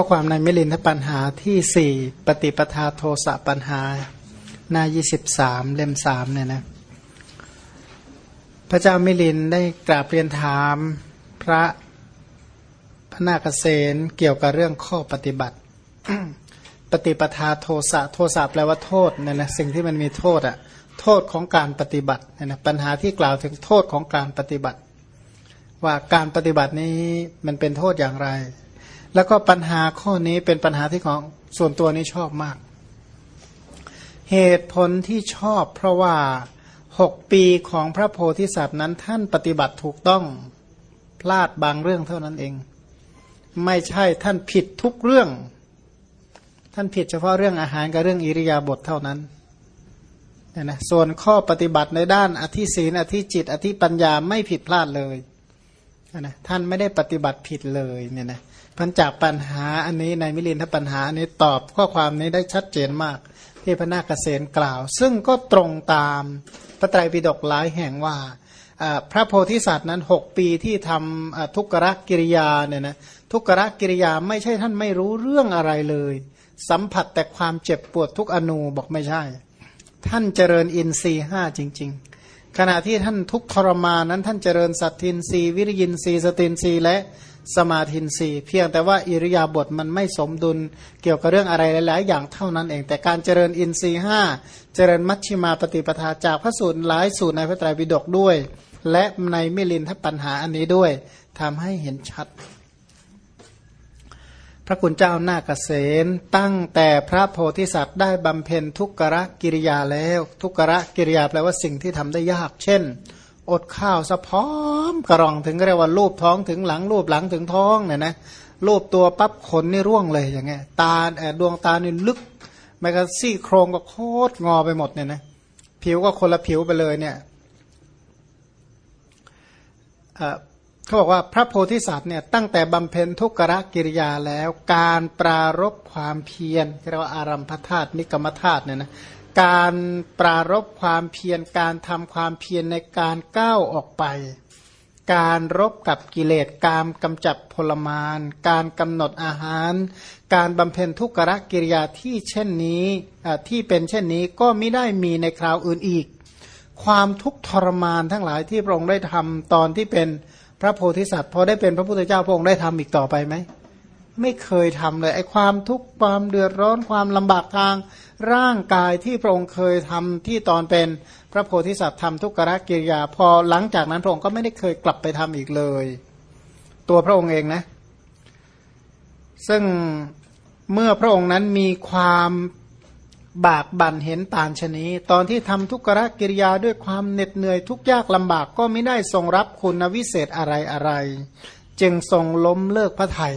ข้อความในมิลินทปัญหาที่สี่ปฏิปทาโทสะปัญหา หน้ายี่สิบสามเล่มสามเนี่ยนะพระเจ้ามิลินได้กราบเรียนถามพระพระนาคเษนเกี่ยวกับเรื่องข้อปฏิบัติ ปฏิปทาโทสะโทสะแปลว่าโทษเนี่ยนะสิ่งที่มันมีโทษอะโทษของการปฏิบัติเนี่ยนะปัญหาที่กล่าวถึงโทษของการปฏิบัติ ว่าการปฏิบัตินี้มันเป็นโทษอย่างไร แล้วก็ปัญหาข้อนี้เป็นปัญหาที่ของส่วนตัวนี้ชอบมาก เหตุผลที่ชอบเพราะว่าหกปีของพระโพธิสัตว์นั้นท่านปฏิบัติถูกต้องพลาดบางเรื่องเท่านั้นเอง ไม่ใช่ท่านผิดทุกเรื่อง ท่านผิดเฉพาะเรื่องอาหารกับเรื่องอิริยาบถเท่านั้นนะส่วนข้อปฏิบัติในด้านอธิศีนอธิจิต อธิปัญญาไม่ผิดพลาดเลย นะท่านไม่ได้ปฏิบัติผิดเลยเนี่ยนะพันจากปัญหาอันนี้ในมิลินทปัญหาอันนี้ตอบข้อความนี้ได้ชัดเจนมาก ที่พระนาคเษนกล่าว ซึ่งก็ตรงตามพระไตรปิฎกหลายแห่งว่าพระโพธิสัตว์นั้น 6 ปีที่ทำทุกขกิริยาเนี่ยนะทุกขกิริยาไม่ใช่ท่านไม่รู้เรื่องอะไรเลย สัมผัสแต่ความเจ็บปวดทุกอนูบอกไม่ใช่ ท่านเจริญอินทรีห้าจริง ๆ ขณะที่ท่านทุกทรมานั้นท่านเจริญสัตทินรีวิริยินรีสตินรีและสมาธินสีเพียงแต่ว่าอิริยาบถมันไม่สมดุลเกี่ยวกับเรื่องอะไรหลาย ๆ อย่างเท่านั้นเอง แต่การเจริญอินทรีห้าเจริญมัชชิมาปฏิปทาจากพระสูตรหลายสูตรในพระไตรปิฎกด้วย และในมิลินทปัญหาอันนี้ด้วยทำให้เห็นชัด พระคุณเจ้าหน้าเกษตั้งแต่พระโพธิสัตว์ได้บำเพ็ญทุกขะกิริยาแล้ว ทุกขะกิริยาแปลว่าสิ่งที่ทำได้ยาก เช่น อดข้าวสะพร้อมกระรองถึงเรียกว่ารูปท้องถึงหลังรูปหลังถึงท้องเนี่ยนะรูปตัวปั๊บขนนี่ร่วงเลยอย่างเงี้ยตาดวงตานี่ลึกแม้กระซี่โครงก็โคตรงอไปหมดเนี่ยนะผิวก็คนละผิวไปเลยเนี่ย เขาบอกว่าพระโพธิสัตว์เนี่ยตั้งแต่บำเพ็ญทุกขกิริยาแล้วการปรารบความเพียรเรียกว่าอารัมพธาตุนิกรรมธาตุเนี่ยนะการปรารบความเพียรการทำความเพียรในการก้าวออกไป การรบกับกิเลสการกำจัดพลมานการกำหนดอาหาร การบำเพ็ญทุกขกิริยาที่เช่นนี้ที่เป็นเช่นนี้ก็ไม่ได้มีในคราวอื่นอีก ความทุกข์ทรมานทั้งหลายที่พระองค์ได้ทำตอนที่เป็น พระโพธิสัตว์พอได้เป็นพระพุทธเจ้าพระองค์ได้ทำอีกต่อไปไหมไม่เคยทำเลยไอ้ความทุกข์ความเดือดร้อนความลำบากทาง ร่างกายที่พระองค์เคยทำที่ตอนเป็นพระโพธิสัตว์ทำทุกขกิริยา พอหลังจากนั้นพระองค์ก็ไม่ได้เคยกลับไปทำอีกเลย ตัวพระองค์เองนะ ซึ่งเมื่อพระองค์นั้นมีความ บากบั่นเห็นต่างชนีตอนที่ทำทุกขกิริยาด้วยความเหน็ดเหนื่อยทุกยากลำบากก็ไม่ได้ทรงรับคุณวิเศษอะไรอะไร จึงทรงล้มเลิกพระไทย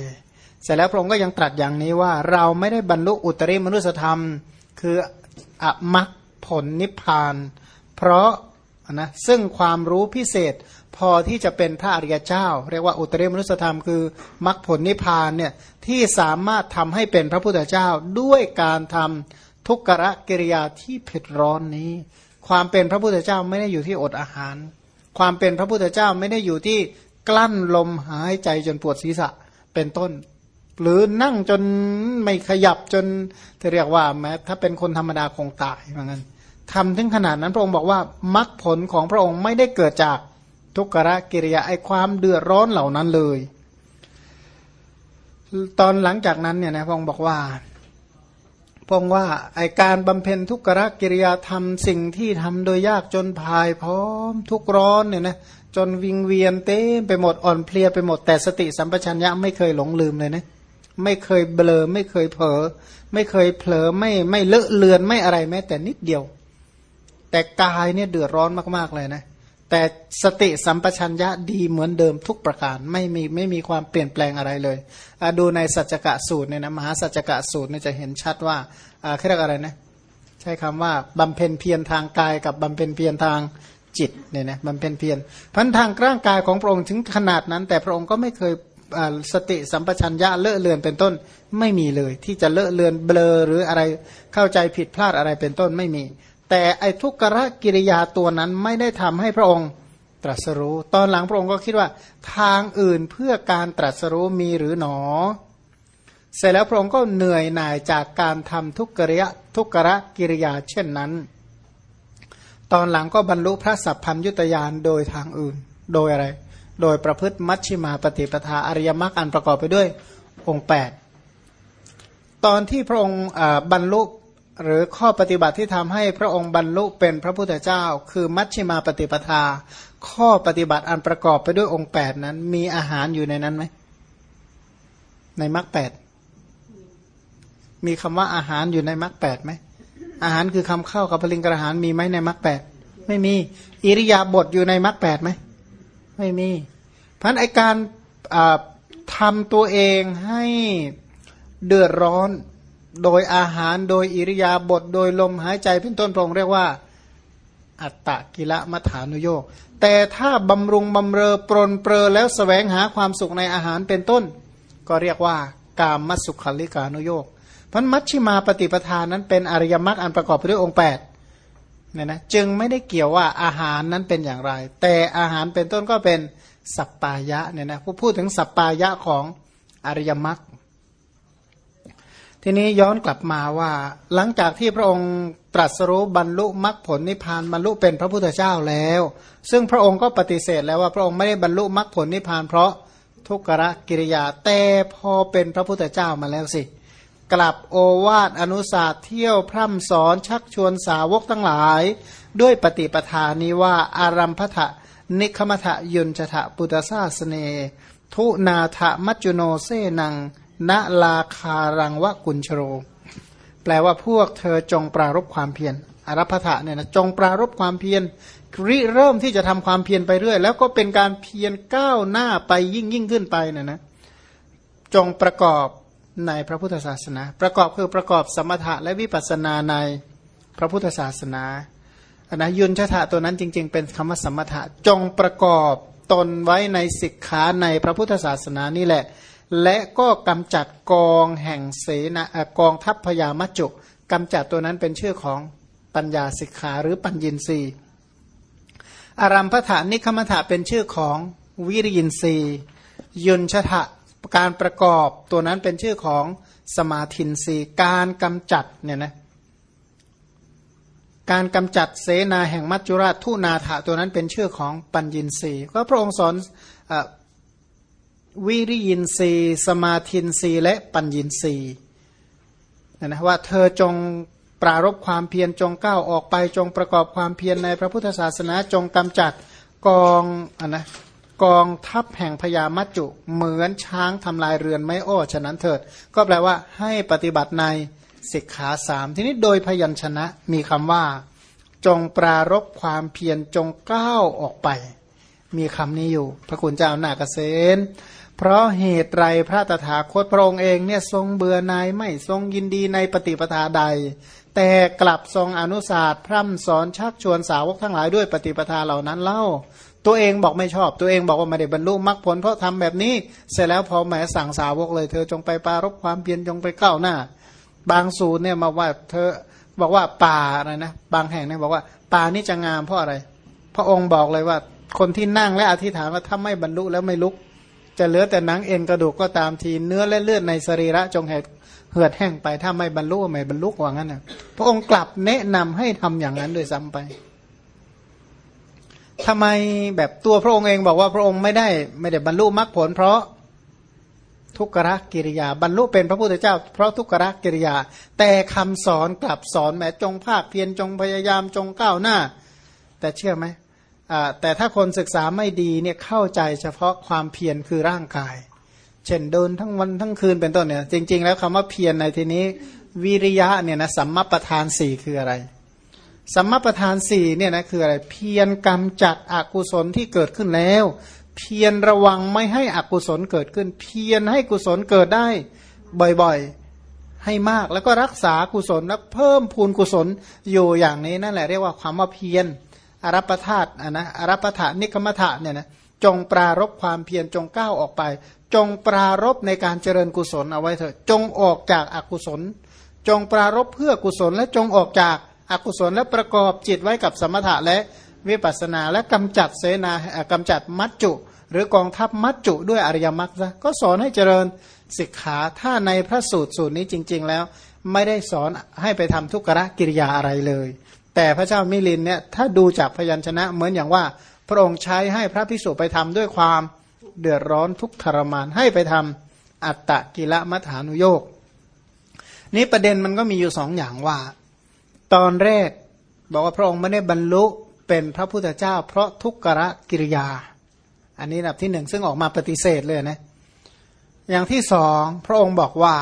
เสร็จแล้วพระองค์ก็ยังตรัสอย่างนี้ว่าเราไม่ได้บรรลุอุตริมนุสธรรม คืออมัคผลนิพพาน เพราะนะซึ่งความรู้พิเศษพอที่จะเป็นพระอริยเจ้า เรียกว่าอุตริมนุสธรรมคือมัคผลนิพพานเนี่ยที่สามารถทำให้เป็นพระพุทธเจ้าด้วยการทำ ทุกขะกิริยาที่เผิดร้อนนี้ ความเป็นพระพุทธเจ้าไม่ได้อยู่ที่อดอาหาร ความเป็นพระพุทธเจ้าไม่ได้อยู่ที่กลั้นลมหายใจจนปวดศีรษะเป็นต้น หรือนั่งจนไม่ขยับจนจะเรียกว่าแม้ถ้าเป็นคนธรรมดาคงตายเหมือนกันทำถึงขนาดนั้นพระองค์บอกว่ามรรคผลของพระองค์ไม่ได้เกิดจากทุกขะกิริยาไอความเดือดร้อนเหล่านั้นเลย ตอนหลังจากนั้นเนี่ยนะพระองค์บอกว่า พงว่าไอการบำเพ็ญทุกขกิริยาทำสิ่งที่ทำโดยยากจนพายพร้อมทุกร้อนเนี่ยนะจนวิงเวียนเต้ไปหมดอ่อนเพลียไปหมดแต่สติสัมปชัญญะไม่เคยหลงลืมเลยนะไม่เคยเบลอไม่เคยเผลอไม่เคยเผลอไม่ไม่เลอะเลือนไม่อะไรแม้แต่นิดเดียว แต่กายเนี่ยเดือดร้อนมากๆเลยนะ แต่สติสัมปชัญญะดีเหมือนเดิมทุกประการไม่มีไม่มีความเปลี่ยนแปลงอะไรเลยดูในสัจกะสูตรเนี่ยนะมหาสัจกะสูตรเนี่ยจะเห็นชัดว่าเขาเรียกอะไรนะใช้คำว่าบำเพ็ญเพียรทางกายกับบำเพ็ญเพียรทางจิตเนี่ยนะบำเพ็ญเพียรพันทางร่างกายของพระองค์ถึงขนาดนั้น แต่พระองค์ก็ไม่เคยสติสัมปชัญญะเลอะเลือนเป็นต้นไม่มีเลย ที่จะเลอะเลือนเบลอหรืออะไรเข้าใจผิดพลาดอะไรเป็นต้นไม่มี แต่ไอทุกขะกิริยาตัวนั้นไม่ได้ทำให้พระองค์ตรัสรู้ ตอนหลังพระองค์ก็คิดว่าทางอื่นเพื่อการตรัสรู้มีหรือหนอ เสร็จแล้วพระองค์ก็เหนื่อยหน่ายจากการทำทุกกิริยทุกกระกิริยาเช่นนั้น ตอนหลังก็บรรลุพระสัพพัญยุตยานโดยทางอื่น โดยอะไร โดยประพฤติมัชชิมาปฏิปทาอริยมรรคอันประกอบไปด้วยองค์ 8 ตอนที่พระองค์บรรลุ หรือข้อปฏิบัติที่ทำให้พระองค์บรรลุเป็นพระพุทธเจ้า คือมัชชิมาปฏิปทา ข้อปฏิบัติอันประกอบไปด้วยองค์8นั้น มีอาหารอยู่ในนั้นไหมในมรรคแปดมีคำว่าอาหารอยู่ในมรรคแปดไหมอาหารคือคำเข้ากับพลิงกระหารมีไหมในมรรคแปดไม่มีอิริยาบถอยู่ในมรรคแปดไหมไม่มีเพราะไอการทำตัวเองให้เดือดร้อน โดยอาหารโดยอิริยาบถโดยลมหายใจเป็นต้นพระองค์เรียกว่า อัตตะกิละมัฐานุโยกแต่ถ้าบำรุงบำเรอปรนเปรอแล้วสแสวงหาความสุขในอาหารเป็นต้น ก็เรียกว่ากามมัสุขลิกานุโยกพันมัชชิมาปฏิปทานนั้นเป็นอริยมรรคอันประกอบไปด้วยองค์8เนี่ยนะจึงไม่ได้เกี่ยวว่าอาหารนั้นเป็นอย่างไร แต่อาหารเป็นต้นก็เป็นสัปปายะเนี่ยนะผู้พูดถึงสัปปายะของอริยมรรค ทีนี้ย้อนกลับมาว่า หลังจากที่พระองค์ตรัสรู้บรรลุมรรคผลนิพพานบรรลุเป็นพระพุทธเจ้าแล้ว ซึ่งพระองค์ก็ปฏิเสธแล้วว่าพระองค์ไม่ได้บรรลุมรรคผลนิพพานเพราะทุกขะกิริยาแต่พอเป็นพระพุทธเจ้ามาแล้วสิ กลับโอวาทอนุสาเที่ยวพร่ำสอนชักชวนสาวกทั้งหลาย ด้วยปฏิปทานี้ว่าอารัมพะนิคมทะยุนจทะปุตสาสเน ทุนาทะมัจจุโนเซนัง ณลาคารังวะกุญชโร แปลว่าพวกเธอจงปรารบความเพียรอรัพะเนี่ยนะจงปรารบความเพียรริเริ่มที่จะทำความเพียรไปเรื่อย แล้วก็เป็นการเพียรก้าวหน้าไปยิ่งยิ่งขึ้นไปเนี่ยนะจงประกอบในพระพุทธศาสนา ประกอบคือประกอบสมถะและวิปัสสนาในพระพุทธศาสนาอันนะยุนชะถะตัวนั้นจริง ๆ เป็นคำว่าสมถะจงประกอบตนไว้ในสิกขาในพระพุทธศาสนานี่แหละ และก็กำจัดกองแห่งเสนากองทัพพยามัจจุกำจัดตัวนั้นเป็นชื่อของปัญญาสิกขาหรือปัญญินรีอารัมพถานิคมถะเป็นชื่อของวิริยินรียุนชะถะการประกอบตัวนั้นเป็นชื่อของสมาธินรีการกำจัดเนี่ยนะการกำจัดเสนาแห่งมัจจุราชทุนาถะตัวนั้นเป็นชื่อของปัญญินรีก็พระองค์สอน วิริยินรีสมาธินรีและปัญญินรีนะว่าเธอจงปรารบความเพียรจงก้าวออกไปจงประกอบความเพียรในพระพุทธศาสนาจงกำจัดกองอนนะกองทัพแห่งพญามัจจุเหมือนช้างทำลายเรือนไม่โอ้ฉะนั้นเถิด ก็แปลว่าให้ปฏิบัติในสิกขาสามทีนี้โดยพยัญชนะมีคำว่า จงปรารบความเพียรจงก้าวออกไป มีคำนี้อยู่ พระคุณเจ้านาเกษต เพราะเหตุไรพระตถาคตพระองค์เองเนี่ยทรงเบื่อนายไม่ทรงยินดีในปฏิปทาใด แต่กลับทรงอนุสาสพร่ำสอนชักชวนสาวกทั้งหลายด้วยปฏิปทาเหล่านั้นเล่า ตัวเองบอกไม่ชอบ ตัวเองบอกว่าไม่ได้บรรลุมรรคผลเพราะทำแบบนี้ เสร็จแล้วพอแหมสั่งสาวกเลย เธอจงไปปารบความเพียรจงไปก้าวหน้า บางสูตรเนี่ยมาว่าเธอบอกว่าป่าอะไรนะบางแห่งเนี่ยบอกว่าป่านี่จะงามเพราะอะไร พระองค์บอกเลยว่าคนที่นั่งและอธิษฐานว่าถ้าไม่บรรลุแล้วไม่ลุก จะเหลือแต่หนังเอ็นกระดูกก็ตามทีเนื้อและเลือดในสรีระจงเหตุเหือดแห้งไปถ้าไม่บรรลุไม่บรรลุว่างั้นนะพระองค์กลับแนะนำให้ทำอย่างนั้นโดยซ้ำไปทำไมแบบตัวพระองค์เองบอกว่าพระองค์ไม่ได้ ไม่ได้บรรลุมรรคผล เพราะทุกขกิริยา บรรลุเป็นพระพุทธเจ้า เพราะทุกขกิริยา แต่คำสอนกลับสอนแม้จงภาคเพียรจงพยายามจงก้าวหน้า แต่เชื่อไหม แต่ถ้าคนศึกษาไม่ดีเนี่ยเข้าใจเฉพาะความเพียรคือร่างกาย เช่นเดินทั้งวันทั้งคืนเป็นต้นเนี่ย จริง ๆ แล้วคำว่าเพียรในที่นี้วิริยะเนี่ยนะสัมมาประธานสี่คืออะไร สัมมาประธานสี่เนี่ยนะคืออะไรเพียรกรรมจัดอกุศลที่เกิดขึ้นแล้ว เพียรระวังไม่ให้อกุศลเกิดขึ้น เพียรให้กุศลเกิดได้บ่อยๆ ให้มากแล้วก็รักษากุศลและเพิ่มพูนกุศลอยู่อย่างนี้นั่นแหละเรียกว่าความว่าเพียร อรัปธาตุนะอรัปธานิกรรมฐาเนี่ยนะจงปรารบความเพียรจงก้าวออกไป จงปรารบในการเจริญกุศลเอาไว้เถอะ จงออกจากอากุศล จงปรารบเพื่อกุศลและจงออกจากอกุศลและประกอบจิตไว้กับสมถะและวิปัสสนาและกำจัดเสนากำจัดมัจจุ หรือกองทัพมัจจุด้วยอริยมรรคซะก็สอนให้เจริญสิกขาถ้าในพระสูตรสูตรนี้จริง ๆ แล้ว ไม่ได้สอนให้ไปทำทุกขะกิริยาอะไรเลย แต่พระเจ้ามิลินเนี่ยถ้าดูจากพยัญชนะเหมือนอย่างว่า พระองค์ใช้ให้พระภิกษุไปทำด้วยความเดือดร้อนทุกทรมานให้ไปทำอัตตะกิละมัฐานุโยกนี้ประเด็นมันก็มีอยู่สองอย่างว่า ตอนแรกบอกว่าพระองค์ไม่ได้บรรลุเป็นพระพุทธเจ้า เพราะทุกขะกิริยา อันนี้แบบที่หนึ่งซึ่งออกมาปฏิเสธเลยนะ อย่างที่สองพระองค์บอกว่า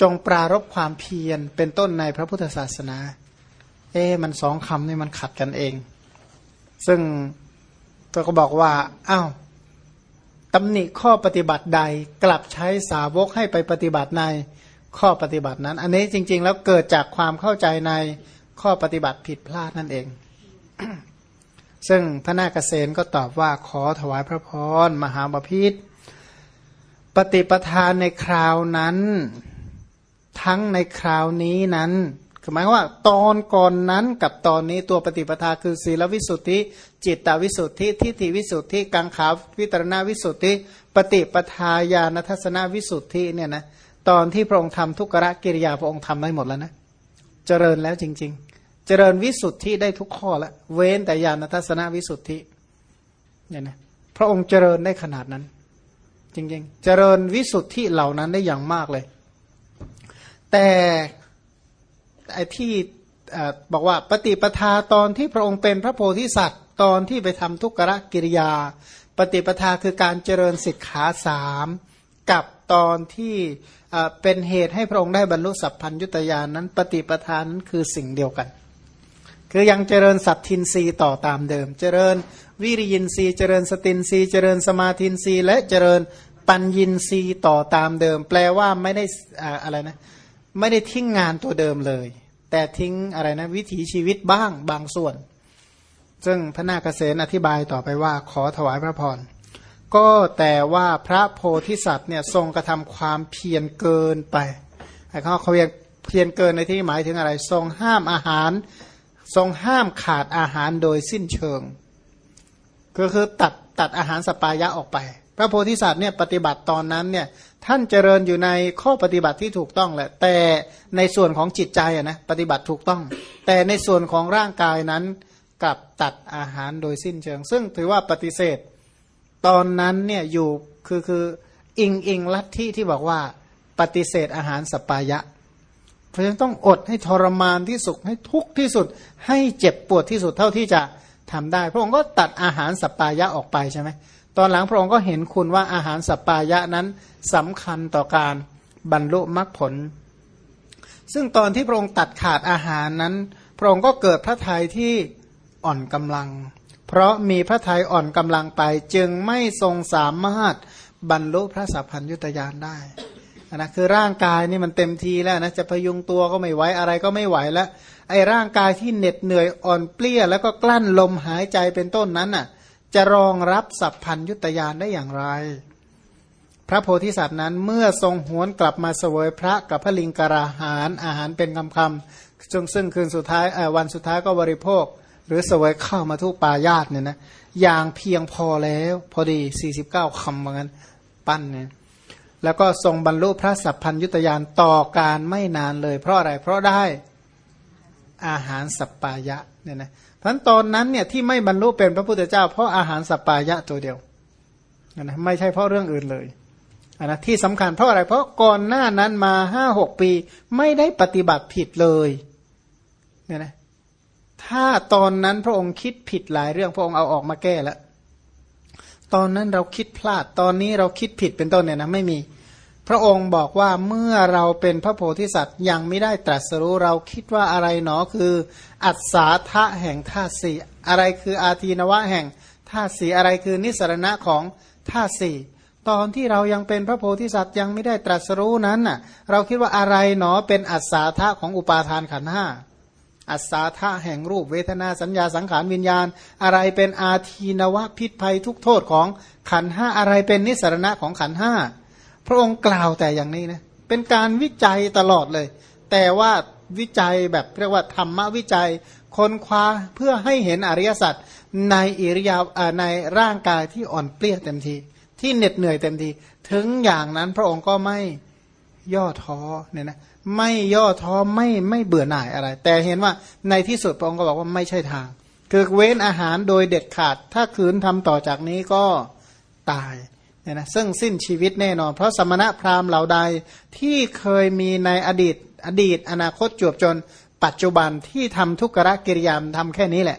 จงปรารบความเพียรเป็นต้นในพระพุทธศาสนา เอ๊มันสองคำนี่มันขัดกันเอง ซึ่งตัวก็บอกว่าอ้าวตำหนิข้อปฏิบัติใดกลับใช้สาวกให้ไปปฏิบัติในข้อปฏิบัตินั้น อันนี้จริง ๆ แล้วเกิดจากความเข้าใจในข้อปฏิบัติผิดพลาดนั่นเอง ซึ่งพระนาคเษนก็ตอบว่าขอถวายพระพรมหาบพิษปฏิปทานในคราวนั้น ทั้งในคราวนี้นั้นหมายว่าตอนก่อนนั้นกับตอนนี้ตัวปฏิปทาคือศีลวิสุทธิ จิตตวิสุทธิทิฏฐิวิสุทธิกังขาวิตรณวิสุทธิ ปฏิปทาญาณทัศนวิสุทธิเนี่ยนะตอนที่พระองค์ทำทุกขะกิริยาพระองค์ทำได้หมดแล้วนะ เจริญแล้วจริง ๆ เจริญวิสุทธิได้ทุกข้อล้วเว้นแต่ญาณทัศนวิสุทธิเนี่ยนะพระองค์เจริญได้ขนาดนั้น จริง ๆ เจริญวิสุทธิเหล่านั้นได้อย่างมากเลย แต่ไอ้ที่บอกว่าปฏิปทาตอนที่พระองค์เป็นพระโพธิสัตว์ ตอนที่ไปทำทุกขกิริยา ปฏิปทาคือการเจริญสิกขาสามกับตอนที่เป็นเหตุให้พระองค์ได้บรรลุสัพพัญยุตยานนั้น ปฏิปทานนั้นคือสิ่งเดียวกัน คือยังเจริญสัตทินรีต่อตามเดิม เจริญวิริยินรีเจริญสตินรีเจริญสมาธินรีและเจริญปัญญินรีต่อตามเดิม แปลว่าไม่ได้อะไรนะ ไม่ได้ทิ้งงานตัวเดิมเลย แต่ทิ้งอะไรนะวิถีชีวิตบ้างบางส่วน ซึ่งพระนาคเษนอธิบายต่อไปว่าขอถวายพระพรก็แต่ว่าพระโพธิสัตว์เนี่ยทรงกระทำความเพียรเกินไปไอ้เขาเขาเรียกเพียรเกินในที่หมายถึงอะไร ทรงห้ามอาหาร ทรงห้ามขาดอาหารโดยสิ้นเชิง ก็คือตัดตัดอาหารสปายะออกไป พระโพธิสัตว์เนี่ยปฏิบัติตอนนั้นเนี่ยท่านเจริญอยู่ในข้อปฏิบัติที่ถูกต้องแหละ แต่ในส่วนของจิตใจอะนะปฏิบัติถูกต้อง แต่ในส่วนของร่างกายนั้นกลับตัดอาหารโดยสิ้นเชิง ซึ่งถือว่าปฏิเสธ ตอนนั้นเนี่ยอยู่คือคืออิงอิงลัทธิที่บอกว่าปฏิเสธอาหารสปายะ เพราะฉะนั้นต้องอดให้ทรมานที่สุดให้ทุกข์ที่สุด ให้เจ็บปวดที่สุดเท่าที่จะทำได้ พระองค์ก็ตัดอาหารสปายะออกไปใช่ไหม ตอนหลังพระองค์ก็เห็นคุณว่าอาหารสัปปายะนั้นสำคัญต่อการบรรลุมรรคผล ซึ่งตอนที่พระองค์ตัดขาดอาหารนั้น พระองค์ก็เกิดพระทัยที่อ่อนกำลัง เพราะมีพระทัยอ่อนกำลังไป จึงไม่ทรงสามารถบรรลุพระสัพพัญยุตยานได้นะคือร่างกายนี่มันเต็มทีแล้วนะจะพยุงตัวก็ไม่ไหวอะไรก็ไม่ไหวแล้วไอ้ร่างกายที่เหน็ดเหนื่อยอ่อนเปลี้ยแล้วก็กลั้นลมหายใจเป็นต้นนั้นน่ะ จะรองรับสัพพัญยุตยานได้อย่างไร พระโพธิสัตว์นั้นเมื่อทรงหวนกลับมาเสวยพระกับพระลิงกราหารอาหารเป็นคำคำจงซึ่งคืนสุดท้ายวันสุดท้ายก็บริโภค หรือเสวยข้าวมาทุกปายาตเนี่ยนะอย่างเพียงพอแล้ว พอดี 49คำเหมือนกันปั้นเนี่ยแล้วก็ทรงบรรลุพระสัพพัญยุตยานต่อการไม่นานเลย เพราะอะไรเพราะได้อาหารสัปปายะเนี่ยนะ พันตอนนั้นเนี่ยที่ไม่บรรลุเป็นพระพุทธเจ้า เพราะอาหารสัปปายะตัวเดียวนะไม่ใช่เพราะเรื่องอื่นเลยนะที่สำคัญเพราะอะไร เพราะก่อนหน้านั้นมาห้าหกปี ไม่ได้ปฏิบัติผิดเลยเนี่ยนะถ้าตอนนั้นพระองค์คิดผิดหลายเรื่องพระองค์เอาออกมาแก้แล้วตอนนั้นเราคิดพลาดตอนนี้เราคิดผิดเป็นต้นเนี่ยนะไม่มี พระองค์บอกว่าเมื่อเราเป็นพระโพธิสัตว์ยังไม่ได้ตรัสรู้เราคิดว่าอะไรหนอคือ อัศาทะแห่งธาสีอะไรคืออาทีนวะแห่งธาสีอะไรคือนิสรณะของธาสีตอนที่เรายังเป็นพระโพธิสัตว์ยังไม่ได้ตรัสรู้นั้นน่ะ เราคิดว่าอะไรหนอเป็นอัศาทะของอุปาทานขันห้าอัศาธาแห่งรูปเวทนาสัญญาสังขารวิญญาณ อะไรเป็นอาทีนวะพิษภัยทุกโทษของขันห้าอะไรเป็นนิสรณะของขันห้า พระองค์กล่าวแต่อย่างนี้นะเป็นการวิจัยตลอดเลย แต่ว่าวิจัยแบบเรียกว่าธรรมวิจัยค้นคว้าเพื่อให้เห็นอริยสัจในอิริยาในร่างกายที่อ่อนเปลี้ยเต็มที ที่เหน็ดเหนื่อยเต็มที ถึงอย่างนั้นพระองค์ก็ไม่ย่อท้อเนี่ยนะไม่ย่อท้อไม่ไม่เบื่อหน่ายอะไร แต่เห็นว่าในที่สุดพระองค์ก็บอกว่าไม่ใช่ทาง คือเว้นอาหารโดยเด็ดขาด ถ้าคืนทำต่อจากนี้ก็ตาย เนี่ยนะซึ่งสิ้นชีวิตแน่นอน เพราะสมณะพราหมณ์เหล่าใดที่เคยมีในอดีต อดีต อนาคตจวบจน ปัจจุบันที่ทำทุกขกิริยามทำแค่นี้แหละ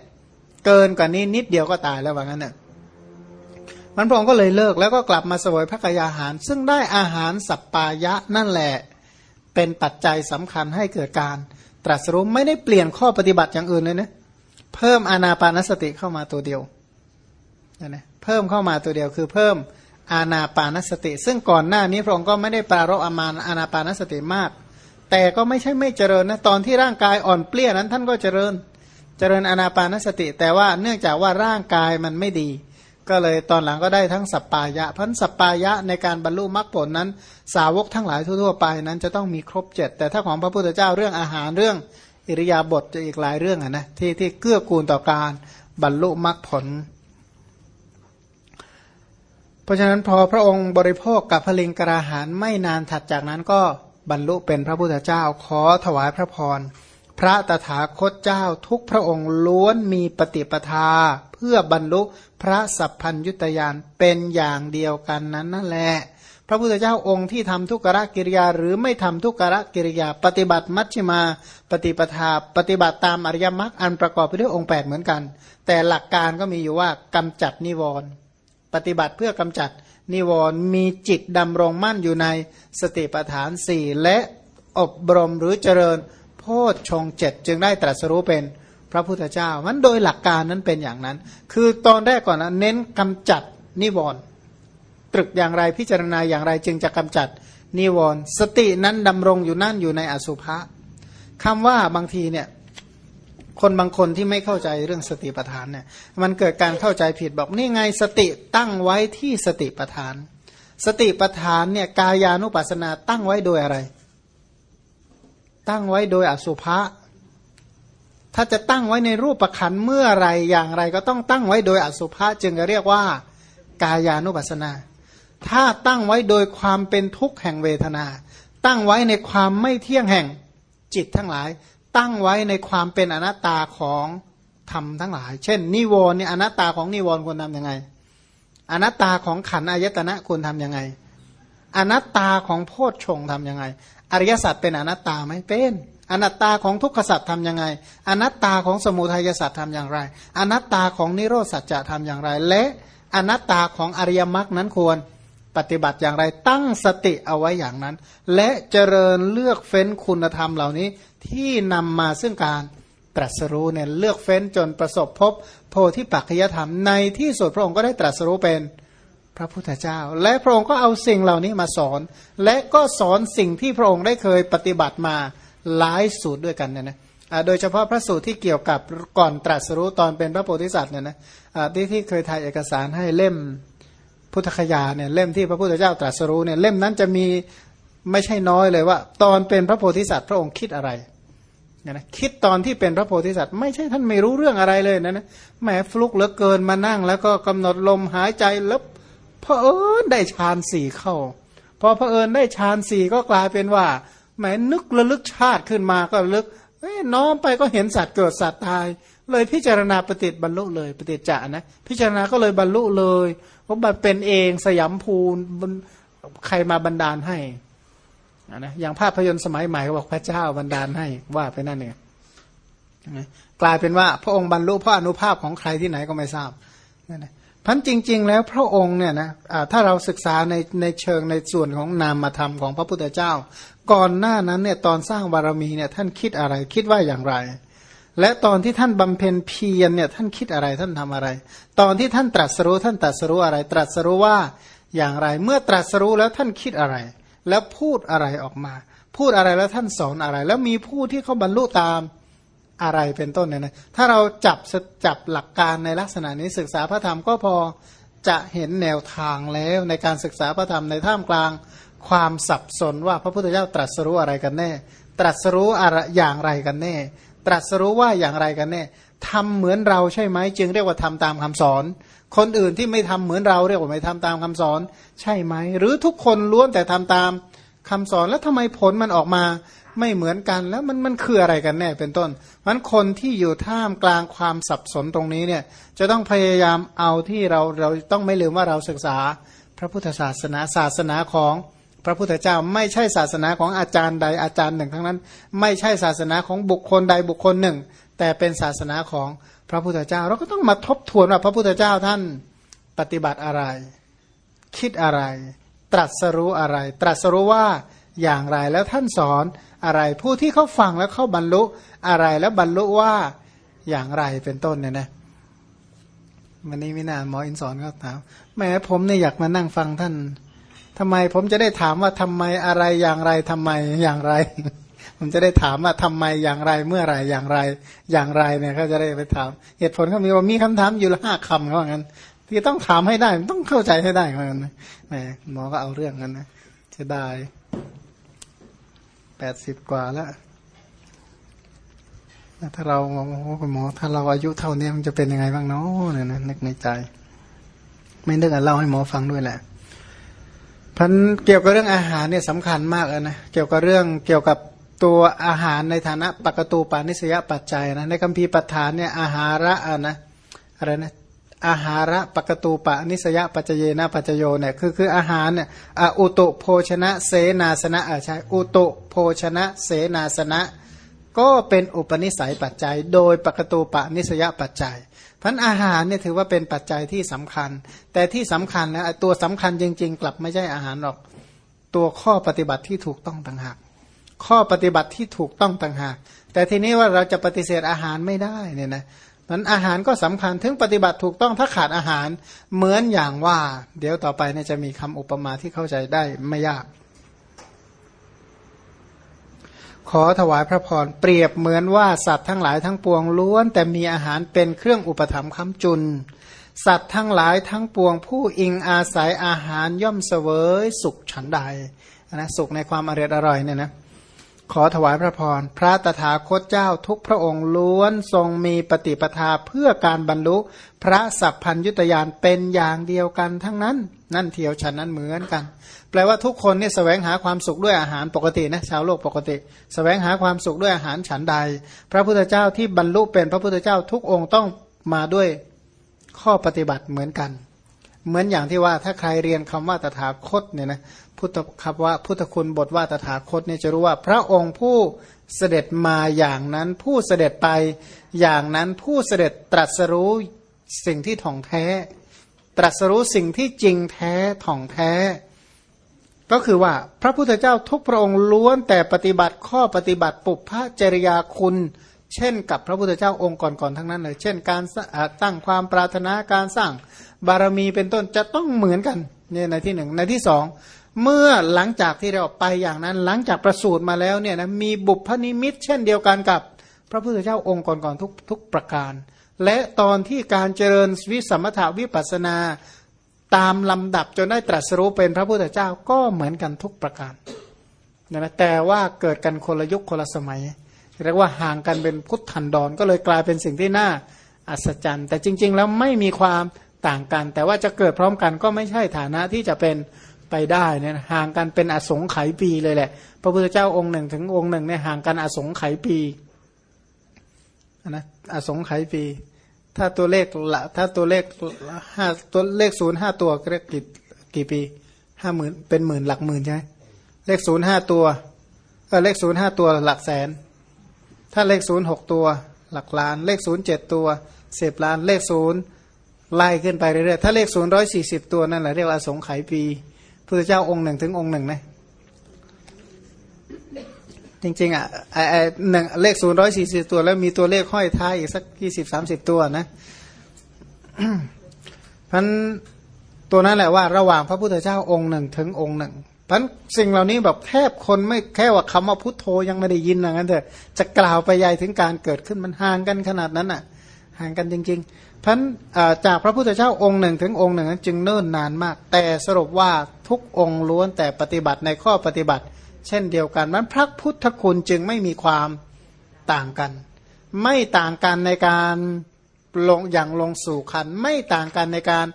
เกินกว่านี้นิดเดียวก็ตายแล้วว่างั้นเนี่ยมันพระองค์ก็เลยเลิกแล้วก็กลับมาสวยพระกยาหาร ซึ่งได้อาหารสัปปายะนั่นแหละ เป็นปัจจัยสำคัญให้เกิดการ ตรัสรู้ไม่ได้เปลี่ยนข้อปฏิบัติอย่างอื่นเลยนะเพิ่มอานาปานสติเข้ามาตัวเดียวนะเพิ่มเข้ามาตัวเดียวคือเพิ่ม อานาปานสติ ซึ่งก่อนหน้านี้พระองค์ก็ไม่ได้ปรารบอามานอานาปานสติมาก แต่ก็ไม่ใช่ไม่เจริญนะตอนที่ร่างกายอ่อนเปลี้ยนั้นท่านก็เจริญ เจริญอานาปานสติ แต่ว่าเนื่องจากว่าร่างกายมันไม่ดี ก็เลยตอนหลังก็ได้ทั้งสัปปายะพันสัปปายะในการบรรลุมรรคผลนั้น สาวกทั้งหลายทั่วๆไปนั้นจะต้องมีครบเจ็ดแต่ถ้าของพระพุทธเจ้าเรื่องอาหารเรื่องอิริยาบถจะอีกหลายเรื่องอะนะที่ที่เกื้อกูลต่อการบรรลุมรรคผล เพราะฉะนั้นพอพระองค์บริโภคกับพลิงกราหารไม่นานถัดจากนั้นก็บรรลุเป็นพระพุทธเจ้าขอถวายพระพร พระตถาคตเจ้าทุกพระองค์ล้วนมีปฏิปทา เพื่อบรรลุพระสัพพัญยุตยานเป็นอย่างเดียวกันนั้นนั่นแหละพระพุทธเจ้าองค์ที่ทำทุกขกิริยา หรือไม่ทำทุกขกิริยา ปฏิบัติมัชฌิมา ปฏิปทา ปฏิบัติตามอริยมรรคอันประกอบไปด้วยองค์ 8 เหมือนกัน แต่หลักการก็มีอยู่ว่ากำจัดนิวรณ์ ปฏิบัติเพื่อกำจัด นิวรณ์มีจิตดำรงมั่นอยู่ในสติปัฏฐานสี่และอบรมหรือเจริญ โพชฌงเจ็ดจึงได้ตรัสรู้เป็นพระพุทธเจ้ามันโดยหลักการนั้นเป็นอย่างนั้น คือตอนแรกก่อนนะเน้นกำจัดนิวรณ์ตรึกอย่างไรพิจารณาอย่างไรจึงจะกำจัดนิวรณ์สตินั้นดำรงอยู่นั่นอยู่ในอสุภะคำว่าบางทีเนี่ย คนบางคนที่ไม่เข้าใจเรื่องสติปัฏฐานเนี่ยมันเกิดการเข้าใจผิดบอกนี่ไงสติตั้งไว้ที่สติปัฏฐาน สติปัฏฐานเนี่ยกายานุปัสสนาตั้งไว้โดยอะไร ตั้งไว้โดยอสุภะถ้าจะตั้งไว้ในรูปประคันเมื่อไรอย่างไร ก็ต้องตั้งไว้โดยอสุภะจึงจะเรียกว่า กายานุปัสนา ถ้าตั้งไว้โดยความเป็นทุกข์แห่งเวทนา ตั้งไว้ในความไม่เที่ยงแห่งจิตทั้งหลาย ตั้งไว้ในความเป็นอนัตตาของธรรมทั้งหลาย เช่น นิวรณ์เนี่ยอนัตตาของนิวรณ์ควรทำยังไง อนัตตาของขันอายตนะควรทำยังไง อนัตตาของโพชฌงทำยังไง อริยสัจเป็นอนัตตาไหมเป็น อนัตตาของทุกขสัตว์ทำยังไง อนัตตาของสมุทัยสัตว์ทำอย่างไร อนัตตาของนิโรธสัจจะทำอย่างไร และอนัตตาของอริยมรรคนั้นควร ปฏิบัติอย่างไรตั้งสติเอาไว้อย่างนั้น และเจริญเลือกเฟ้นคุณธรรมเหล่านี้ที่นำมาซึ่งการตรัสรู้เนี่ยเลือกเฟ้นจนประสบพบ โพธิปัจจยธรรมในที่สุดพระองค์ก็ได้ตรัสรู้เป็นพระพุทธเจ้า และพระองค์ก็เอาสิ่งเหล่านี้มาสอน และก็สอนสิ่งที่พระองค์ได้เคยปฏิบัติมาหลายสูตรด้วยกันเนี่ยนะโดยเฉพาะพระสูตรที่เกี่ยวกับก่อนตรัสรู้ตอนเป็นพระโพธิสัตว์เนี่ยนะที่ที่เคยถ่ายเอกสารให้เล่ม พุทธคยาเนี่ยเล่มที่พระพุทธเจ้าตรัสรู้เนี่ยเล่มนั้นจะมีไม่ใช่น้อยเลยว่า ตอนเป็นพระโพธิสัตว์พระองค์คิดอะไรนะคิดตอนที่เป็นพระโพธิสัตว์ไม่ใช่ท่านไม่รู้เรื่องอะไรเลยนะนะแหมฟลุกเหลือเกินมานั่ง แล้วก็กำหนดลมหายใจแล้วพระเอิญได้ฌานสี่เข้า พอพระเอิญได้ฌานสี่ก็กลายเป็นว่าแหมนึกระลึกชาติขึ้นมาก็ลึกน้อมไปก็เห็นสัตว์เกิดสัตว์ตาย เลยพิจารณาปฏิบรรลุเลยปฏิจจานะ พิจารณาก็เลยบรรลุเลย เพราะมันเป็นเองสยามภูนใครมาบันดาลให้นะอย่างภาพยนตร์สมัยใหม่เขาบอกพระเจ้าบันดาลให้ว่าไปนั่นเองกลายเป็นว่าพระองค์บรรลุพระอนุภาพของใครที่ไหนก็ไม่ทราบนั่นแหละพันจริง ๆ แล้วพระองค์เนี่ยนะถ้าเราศึกษาในในเชิงในส่วนของนามธรรมของพระพุทธเจ้า ก่อนหน้านั้นเนี่ยตอนสร้างบารมีเนี่ยท่านคิดอะไรคิดว่าอย่างไร และตอนที่ท่านบำเพ็ญเพียรเนี่ยท่านคิดอะไรท่านทำอะไร ตอนที่ท่านตรัสรู้ท่านตรัสรู้อะไร ตรัสรู้ว่าอย่างไร เมื่อตรัสรู้แล้วท่านคิดอะไร แล้วพูดอะไรออกมา พูดอะไรแล้วท่านสอนอะไร แล้วมีผู้ที่เขาบรรลุตามอะไรเป็นต้นเนี่ยนะถ้าเราจับจับหลักการในลักษณะนี้ศึกษาพระธรรมก็พอจะเห็นแนวทางแล้วในการศึกษาพระธรรมในท่ามกลางความสับสนว่าพระพุทธเจ้าตรัสรู้อะไรกันแน่ ตรัสรู้อะไรอย่างไรกันแน่ ตรัสรู้ว่าอย่างไรกันแน่ทำเหมือนเราใช่ไหมจึงเรียกว่าทำตามคำสอน คนอื่นที่ไม่ทำเหมือนเราเรียกว่าไม่ทำตามคำสอน ใช่ไหม หรือทุกคนล้วนแต่ทำตามคำสอนแล้วทำไมผลมันออกมาไม่เหมือนกันแล้วมันมันคืออะไรกันแน่เป็นต้นมันคนที่อยู่ท่ามกลางความสับสนตรงนี้เนี่ยจะต้องพยายามเอาที่เราเราต้องไม่ลืมว่าเราศึกษา พระพุทธศาสนาศาสนาของ พระพุทธเจ้าไม่ใช่ศาสนาของอาจารย์ใดอาจารย์หนึ่ง ทั้งนั้น ไม่ใช่ศาสนาของบุคคลใดบุคคลหนึ่ง แต่เป็นศาสนาของพระพุทธเจ้า เราก็ต้องมาทบทวนว่าพระพุทธเจ้าท่านปฏิบัติอะไร คิดอะไร ตรัสรู้อะไร ตรัสรู้ว่าอย่างไรแล้วท่านสอนอะไรผู้ที่เขาฟังแล้วเขาบรรลุอะไรแล้วบรรลุว่าอย่างไรเป็นต้นเนี่ยนะวันนี้มินานหมออินสอนก็ถามแม้ผมเนี่ยอยากมานั่งฟังท่าน ทำไมผมจะได้ถามว่าทำไมอะไรอย่างไรทำไมอย่างไร ผมจะได้ถามว่าทำไมอย่างไรเมื่อไรอย่างไร อย่างไรเนี่ยเขาจะได้ไปถาม เหตุผลเขามีว่ามีคำถามอยู่ละห้าคำเขาบอกงั้น ที่ต้องถามให้ได้ต้องเข้าใจให้ได้เหมือนกันแหมหมอก็เอาเรื่องกันนะจะได้แปดสิบกว่าแล้วถ้าเราโอ้โหคุณหมอถ้าเราอายุเท่านี้มันจะเป็นยังไงบ้างเนาะเนี่ยนะนึกในใจ ไม่นึกอะเล่าให้หมอฟังด้วยแหละ พันเกี่ยวกับเรื่องอาหารเนี่ยสำคัญมากเลยนะเกี่ยวกับเรื่องเกี่ยวกับตัวอาหารในฐานะปกตูปานิสยปัจจัยนะในคัมภีร์ปัฏฐานเนี่ยอาหาระนะอะไรนะอาหาระปกตูปะนิสยปัจเจนะปัจโยเนี่ยคือคืออาหารเนี่ยอุตุโภชนะเสนาสนะอ่าใช่อุตุโภชนะเสนาสนะ ก็เป็นอุปนิสัยปัจจัย โดยปกตูปะนิสยปัจจัย พันอาหารเนี่ยถือว่าเป็นปัจจัยที่สำคัญ แต่ที่สำคัญนะตัวสำคัญจริง ๆ กลับไม่ใช่อาหารหรอก ตัวข้อปฏิบัติที่ถูกต้องต่างหาก ข้อปฏิบัติที่ถูกต้องต่างหาก แต่ทีนี้ว่าเราจะปฏิเสธอาหารไม่ได้เนี่ยนะมันอาหารก็สำคัญถึงปฏิบัติถูกต้องถ้าขาดอาหารเหมือนอย่างว่า เดี๋ยวต่อไปเนี่ยจะมีคำอุปมาที่เข้าใจได้ไม่ยาก ขอถวายพระพรเปรียบเหมือนว่าสัตว์ทั้งหลายทั้งปวงล้วน แต่มีอาหารเป็นเครื่องอุปถัมภ์ค้ำจุน สัตว์ทั้งหลายทั้งปวง ผู้อิงอาศัยอาหารย่อมเสวยสุขฉันใดนะสุขในความอร่อยอร่อยเนี่ยนะ ขอถวายพระพร พระตถาคตเจ้าทุกพระองค์ล้วนทรงมีปฏิปทาเพื่อการบรรลุ พระสัพพัญยุตยานเป็นอย่างเดียวกันทั้งนั้น นั่นเทียวฉันนั้นเหมือนกัน แปลว่าทุกคนเนี่ยแสวงหาความสุขด้วยอาหารปกตินะชาวโลกปกติ แสวงหาความสุขด้วยอาหารฉันใด พระพุทธเจ้าที่บรรลุเป็นพระพุทธเจ้าทุกองค์ต้องมาด้วยข้อปฏิบัติเหมือนกัน เหมือนอย่างที่ว่าถ้าใครเรียนคำว่าตถาคตเนี่ยนะพุทธคำว่าพุทธคุณบทว่าตถาคตเนี่ยจะรู้ว่าพระองค์ผู้เสด็จมาอย่างนั้นผู้เสด็จไปอย่างนั้นผู้เสด็จตรัสรู้สิ่งที่ถ่องแท้ ตรัสรู้สิ่งที่จริงแท้ถ่องแท้ ก็คือว่าพระพุทธเจ้าทุกพระองค์ล้วนแต่ปฏิบัติข้อปฏิบัติปุพพจริยาคุณเช่นกับพระพุทธเจ้าองค์ก่อนๆทั้งนั้นเลย เช่น การตั้งความปรารถนาการสร้าง บารมีเป็นต้นจะต้องเหมือนกันเนี่ยในที่หนึ่งในที่สองเมื่อหลังจากที่เราไปอย่างนั้นหลังจากประสูติมาแล้วเนี่ยนะมีบุพนิมิต เช่นเดียวกันกับพระพุทธเจ้าองค์ก่อนๆทุกทุกประการ และตอนที่การเจริญวิสัมมถาวิปัสนาตามลำดับจนได้ตรัสรู้เป็นพระพุทธเจ้าก็เหมือนกันทุกประการนะแต่ว่าเกิดกันคนละยุคคนละสมัยเรียกว่าห่างกันเป็นพุทธันดรก็เลยกลายเป็นสิ่งที่น่าอัศจรรย์ แต่จริง ๆ แล้วไม่มีความ ต่างกัน แต่ว่าจะเกิดพร้อมกันก็ไม่ใช่ฐานะที่จะเป็นไปได้เนี่ยห่างกันเป็นอสงไขยปีเลยแหละ พระพุทธเจ้าองค์หนึ่งถึงองค์หนึ่งเนี่ยห่างกันอสงไขยปีนะอสงไขยปี ถ้าตัวเลขละถ้าตัวเลขห้าตัวเลขศูนย์ห้าตัวเรียกกี่กี่ปีห้าหมื่นเป็นหมื่นหลักหมื่นใช่ไหมเลขศูนย์ห้าตัวก็เลขศูนย์ห้าตัวหลักแสน ถ้าเลขศูนย์หกตัว หลักล้าน เลขศูนย์เจ็ดตัวเสพล้านเลขศูนย์ ไล่ขึ้นไปเรื่อยๆ ถ้าเลขศูนย์ร้อยสี่สิบตัวนั่นแหละเรียกว่าสงไขปีพระเจ้าองค์หนึ่งถึงองค์หนึ่งนะจริงๆอะไอหนึ่งเลขศูนย์ร้อยสี่สิบตัวแล้วมีตัวเลขห้อยท้ายอีกสักยี่สิบสามสิบตัวนะพันตัวนั้นแหละว่าระหว่างพระพุทธเจ้าองค์หนึ่งถึงองค์หนึ่งพันสิ่งเหล่านี้แบบแทบคนไม่แค่ว่าคำว่าพุทโธยังไม่ได้ยินอย่างนั้นเถอะจะกล่าวไปใหญ่ถึงการเกิดขึ้นมันห่างกันขนาดนั้นอะ ห่างกันจริง ๆ พันจากพระพุทธเจ้าองค์หนึ่งถึงองค์หนึ่งจึงเนิ่นนานมาก แต่สรุปว่าทุกองค์ล้วนแต่ปฏิบัติในข้อปฏิบัติ เช่นเดียวกันมันพระพุทธคุณจึงไม่มีความต่างกัน ไม่ต่างกันในการลงอย่างลงสู่คัน ไม่ต่างกันในการ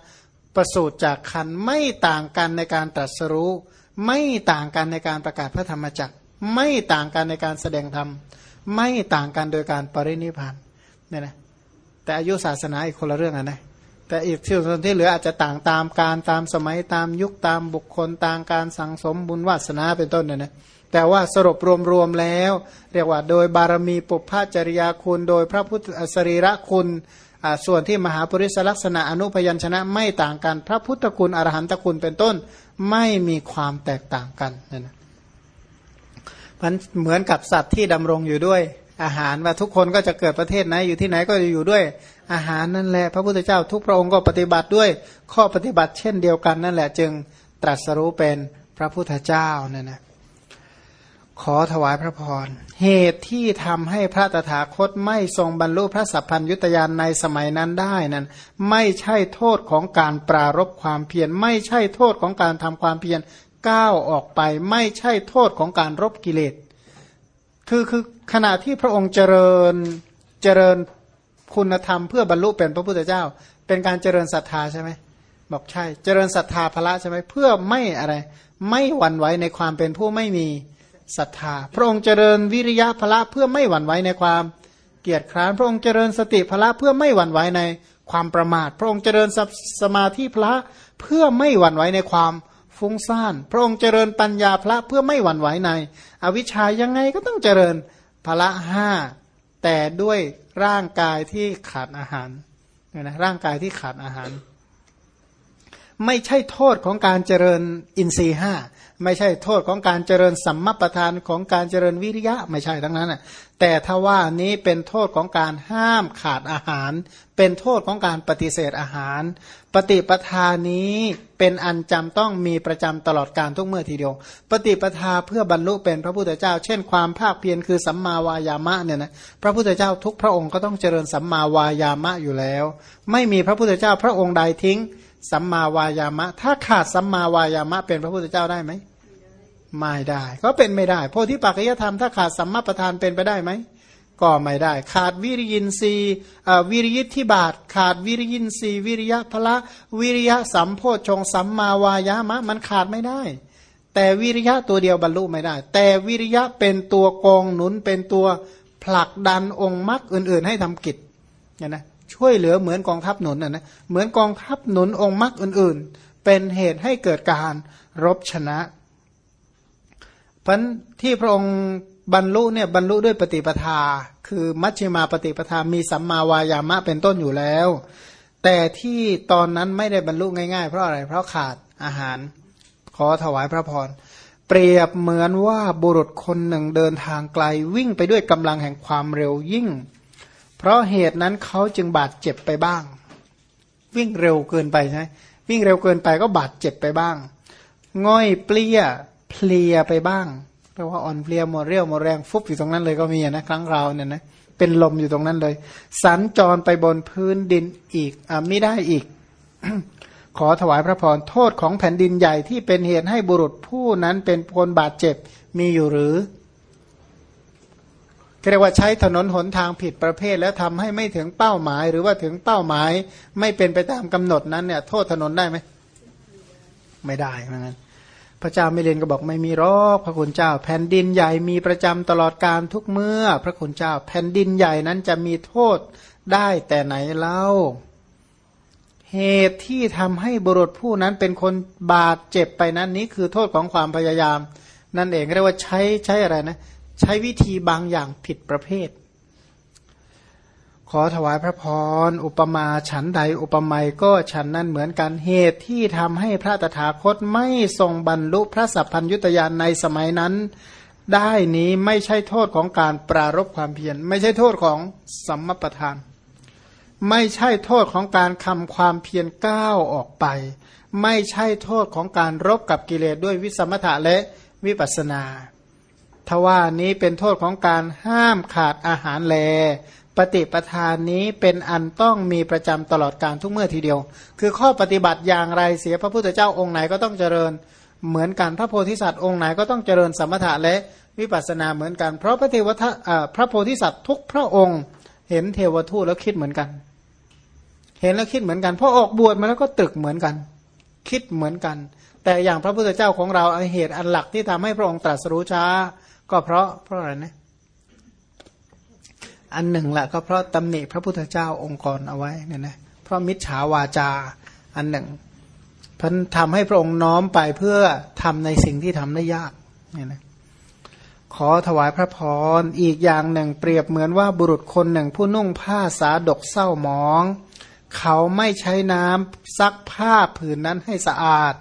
ประสูติจากคัน ไม่ต่างกันในการตรัสรู้ ไม่ต่างกันในการประกาศพระธรรมจักร ไม่ต่างกันในการแสดงธรรม ไม่ต่างกันโดยการปรินิพานเนี่ยนะ แต่อายุศาสนาอีกคนละเรื่องอะนะแต่อีกที่ส่วนที่เหลืออาจจะต่างตามการตามสมัยตามยุคตามบุคคลต่างการสังสมบุญวาสนาเป็นต้นเนี่ยนะแต่ว่าสรุปรวมๆแล้ว เรียกว่าโดยบารมีปุพพจริยาคุณ โดยพระพุทธสรีระคุณส่วนที่มหาปริศลักษณะอนุพยัญชนะไม่ต่างกัน พระพุทธคุณอรหันตคุณเป็นต้นไม่มีความแตกต่างกันนั่นนะมันเหมือนกับสัตว์ที่ดำรงอยู่ด้วย อาหารว่าทุกคนก็จะเกิดประเทศไหนอยู่ที่ไหนก็จะอยู่ด้วย อาหารนั่นแหละพระพุทธเจ้าทุกพระองค์ก็ปฏิบัติด้วยข้อปฏิบัติเช่นเดียวกันนั่นแหละ จึงตรัสรู้เป็นพระพุทธเจ้านั่นนะขอถวายพระพร เหตุที่ทำให้พระตถาคตไม่ทรงบรรลุพระสัพพัญยุตยานในสมัยนั้นได้นั้นไม่ใช่โทษของการปรารบความเพียรไม่ใช่โทษของการทำความเพียรก้าวออกไป ไม่ใช่โทษของการรบกิเลส คือคือขณะที่พระองค์เจริญเจริญคุณธรรมเพื่อบรรลุเป็นพระพุทธเจ้า เป็นการเจริญศรัทธาใช่ไหมบอกใช่ เจริญศรัทธาพระใช่ไหมเพื่อไม่อะไร ไม่หวั่นไหวในความเป็นผู้ไม่มีศรัทธา พระองค์เจริญวิริยะพละเพื่อไม่หวั่นไหวในความเกียรติคร้านพระองค์เจริญสติพละเพื่อไม่หวั่นไหวในความประมาท พระองค์เจริญสมาธิพละเพื่อไม่หวั่นไหวในความ ฟุ้งซ่าน พระองค์เจริญปัญญาพระเพื่อไม่หวั่นไหวใน อวิชชายังไงก็ต้องเจริญพละห้าแต่ด้วยร่างกายที่ขาดอาหารนะนะร่างกายที่ขาดอาหาร ไม่ใช่โทษของการเจริญอินทรีห้า ไม่ใช่โทษของการเจริญสัมมาประธานของการเจริญวิริยะไม่ใช่ทั้งนั้นอะแต่ถ้าว่านี้เป็นโทษของการห้ามขาดอาหาร เป็นโทษของการปฏิเสธอาหาร ปฏิปทานี้เป็นอันจำต้องมีประจำตลอดการทุกเมื่อทีเดียว ปฏิปทาเพื่อบรรลุเป็นพระพุทธเจ้า เช่นความภาคเพียรคือสัมมาวายามะเนี่ยนะพระพุทธเจ้าทุกพระองค์ก็ต้องเจริญสัมมาวายามะอยู่แล้ว ไม่มีพระพุทธเจ้าพระองค์ใดทิ้งสัมมาวายามะ ถ้าขาดสัมมาวายามะเป็นพระพุทธเจ้าได้ไหม ไม่ได้ ก็เป็นไม่ได้โพธิปัจจยธรรมถ้าขาดสัมมาประธานเป็นไปได้ไหมก็ไม่ได้ ขาดวิริยินทรีย์วิริยิทธิบาท ขาดวิริยินทรีย์วิริยะพละวิริยะสัมโพชงสัมมาวายามะ มันขาดไม่ได้ แต่วิริยะตัวเดียวบรรลุไม่ได้ แต่วิริยะเป็นตัวกองหนุนเป็นตัวผลักดันองค์มรรคอื่น ๆ ให้ทำกิจเนี่ยนะช่วยเหลือเหมือนกองทัพหนุนนะนะเหมือนกองทัพหนุนองค์มรรคอื่น ๆ เป็นเหตุให้เกิดการรบชนะ พันที่พระองค์บรรลุเนี่ยบรรลุด้วยปฏิปทา คือมัชฌิมาปฏิปทามีสัมมาวายามะเป็นต้นอยู่แล้ว แต่ที่ตอนนั้นไม่ได้บรรลุง่ายๆ เพราะอะไรเพราะขาดอาหารขอถวายพระพรเปรียบเหมือนว่าบุรุษคนหนึ่งเดินทางไกลวิ่งไปด้วยกำลังแห่งความเร็วยิ่ง เพราะเหตุนั้นเขาจึงบาดเจ็บไปบ้าง วิ่งเร็วเกินไปใช่วิ่งเร็วเกินไปก็บาดเจ็บไปบ้าง ง่อยเปลี้ย เพลียไปบ้างแปลว่าอ่อนเพลียหมดเรี่ยวหมดแรงฟุบอยู่ตรงนั้นเลยก็มีนะครั้งเราเนี่ยนะเป็นลมอยู่ตรงนั้นเลย สัญจรไปบนพื้นดินอีกอ่าไม่ได้อีก ขอถวายพระพรโทษของแผ่นดินใหญ่ที่เป็นเหตุให้บุรุษผู้นั้นเป็นคนบาดเจ็บมีอยู่หรือเรียกว่าใช้ถนนหนทางผิดประเภท แล้วทำให้ไม่ถึงเป้าหมาย หรือว่าถึงเป้าหมาย ไม่เป็นไปตามกำหนดนั้นเนี่ย โทษถนนได้ไหม ไม่ได้เหมือนกัน พระเจ้าไม่เลนก็บอกไม่มีรอกพระคุณเจ้า แผ่นดินใหญ่มีประจำตลอดการทุกเมื่อ พระคุณเจ้า แผ่นดินใหญ่นั้นจะมีโทษได้แต่ไหนเล่า เหตุที่ทำให้บุรุษผู้นั้นเป็นคนบาดเจ็บไปนั้นนี้คือโทษของความพยายาม นั่นเองเรียกว่าใช้ใช้อะไรนะ ใช้วิธีบางอย่างผิดประเภท ขอถวายพระพร อุปมาฉันใดอุปไมยก็ฉันนั้นเหมือนกันเหตุที่ทำให้พระตถาคตไม่ทรงบรรลุพระสัพพัญยุตยานในสมัยนั้น ได้นี้ไม่ใช่โทษของการปรารบความเพียรไม่ใช่โทษของสัมมปทาน ไม่ใช่โทษของการคำความเพียรก้าวออกไป ไม่ใช่โทษของการรบกับกิเลสด้วยวิสมถะและวิปัสนาทว่านี้เป็นโทษของการห้ามขาดอาหารแล ปฏิปทานนี้เป็นอันต้องมีประจำตลอดการทุกเมื่อทีเดียว คือข้อปฏิบัติอย่างไรเสียพระพุทธเจ้าองค์ไหนก็ต้องเจริญ เหมือนกันพระโพธิสัตว์องค์ไหนก็ต้องเจริญสมถะและวิปัสสนาเหมือนกัน เพราะพระเทวทะพระโพธิสัตว์ทุกพระองค์ เห็นเทวทูตแล้วคิดเหมือนกัน เห็นแล้วคิดเหมือนกันพอออกบวชมาแล้วก็ตึกเหมือนกัน คิดเหมือนกัน แต่อย่างพระพุทธเจ้าของเราเหตุอันหลักที่ทำให้พระองค์ตรัสรู้ช้า ก็เพราะเพราะอะไรนะ อันหนึ่งแหละก็เพราะตำหนิพระพุทธเจ้าองค์กรเอาไว้เนี่ยนะเพราะมิจฉาวาจาอันหนึ่งพันทำให้พระองค์น้อมไปเพื่อทำในสิ่งที่ทำได้ยากเนี่ยนะขอถวายพระพรอีกอย่างหนึ่งเปรียบเหมือนว่าบุรุษคนหนึ่งผู้นุ่งผ้าสาดกเศร้าหมอง เขาไม่ใช้น้ำซักผ้าผืนนั้นให้สะอาด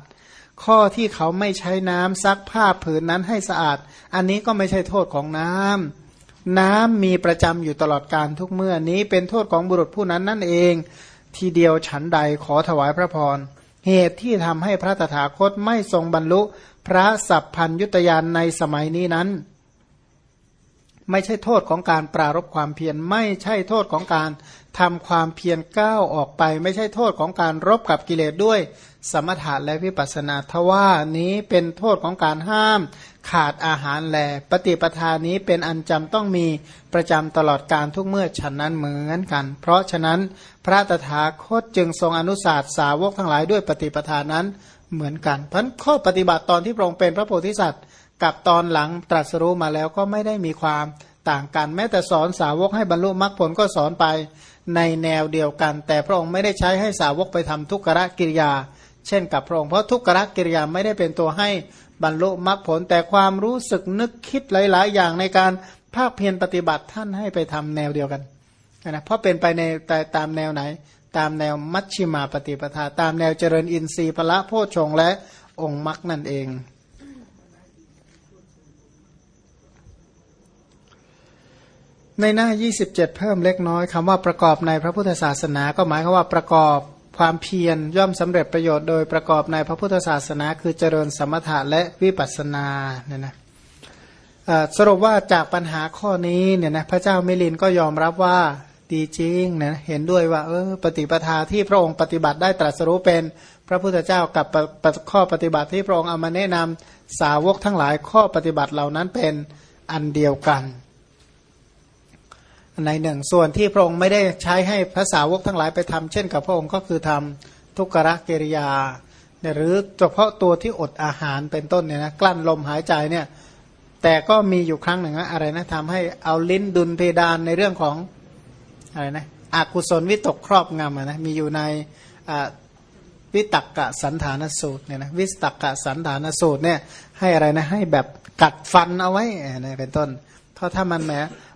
ข้อที่เขาไม่ใช้น้ำซักผ้าผืนนั้นให้สะอาด อันนี้ก็ไม่ใช่โทษของน้ำ น้ำมีประจำอยู่ตลอดการทุกเมื่อนี้เป็นโทษของบุรุษผู้นั้นนั่นเอง ทีเดียวฉันใดขอถวายพระพรเหตุที่ทำให้พระตถาคตไม่ทรงบรรลุ พระสัพพัญยุตยานในสมัยนี้นั้น ไม่ใช่โทษของการปรารบความเพียรไม่ใช่โทษของการทำความเพียรก้าวออกไป ไม่ใช่โทษของการรบกับกิเลสด้วย สมถะและวิปัสนาทว่านี้เป็นโทษของการห้ามขาดอาหารแล ปฏิปทานี้เป็นอันจำต้องมีประจำตลอดการทุกเมื่อฉันนั้นเหมือนกัน เพราะฉะนั้นพระตถาคตจึงทรงอนุสาสสาวกทั้งหลายด้วยปฏิปทานั้นเหมือนกันเพราะข้อปฏิบัติตอนที่พระองค์เป็นพระโพธิสัตว์ กับตอนหลังตรัสรู้มาแล้วก็ไม่ได้มีความต่างกันแม้แต่สอนสาวกให้บรรลุมรรคผลก็สอนไปในแนวเดียวกัน แต่พระองค์ไม่ได้ใช้ให้สาวกไปทำทุกขะกิริยา เช่นกับพระองค์เพราะทุกขะกิริยาไม่ได้เป็นตัวให้บรรลุมรรคผล แต่ความรู้สึกนึกคิดหลาย ๆ อย่างในการภาคเพียรปฏิบัติท่านให้ไปทำแนวเดียวกันนะเพราะเป็นไปในแต่ตามแนวไหน ตามแนวมัชชิมาปฏิปทา ตามแนวเจริญอินทรีย์พละโพชงและองค์มรรคนั่นเองในหน้า 27 เพิ่มเล็กน้อยคำว่าประกอบในพระพุทธศาสนา ก็หมายความว่าประกอบ ความเพียรย่อมสำเร็จประโยชน์โดยประกอบในพระพุทธศาสนา คือเจริญสมถะและวิปัสสนาเนี่ยนะสรุปว่าจากปัญหาข้อนี้เนี่ยนะพระเจ้ามิลินก็ยอมรับว่าดีจริงนะเห็นด้วยว่าเออปฏิปทาที่พระองค์ปฏิบัติได้ตรัสรู้เป็นพระพุทธเจ้ากับข้อปฏิบัติที่พระองค์เอามาแนะนำสาวกทั้งหลายข้อปฏิบัติเหล่านั้นเป็นอันเดียวกัน ในหนึ่งส่วนที่พระองค์ไม่ได้ใช้ให้ภาษาวกทั้งหลายไปทำเช่นกับพระองค์ก็คือทำทุกขะกิริยาเนี่ยหรือเฉพาะตัวที่อดอาหารเป็นต้นเนี่ยนะกลั้นลมหายใจเนี่ยแต่ก็มีอยู่ครั้งหนึ่งนะอะไรนะทำให้เอาลิ้นดุลเพดานในเรื่องของอะไรนะอกุศลวิตกครอบงำนะมีอยู่ในวิตักกะสันฐานสูตรเนี่ยนะวิตักกะสันฐานสูตรเนี่ยให้อะไรนะให้แบบกัดฟันเอาไว้นะเป็นต้นเพราะถ้ามันแหม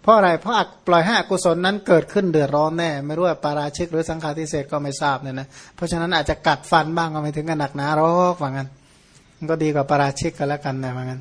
เพราะอะไรเพราะปล่อยให้อกุศลนั้นเกิดขึ้นเดือดร้อนแน่ ไม่รู้ว่าปาราชิกหรือสังฆาทิเศษก็ไม่ทราบเนี่ยนะเพราะฉะนั้นอาจจะกัดฟันบ้างก็ไม่ถึงกับหนักหนาหรอกว่างั้นมันก็ดีกว่าปาราชิกกันแล้วกันนะว่างั้น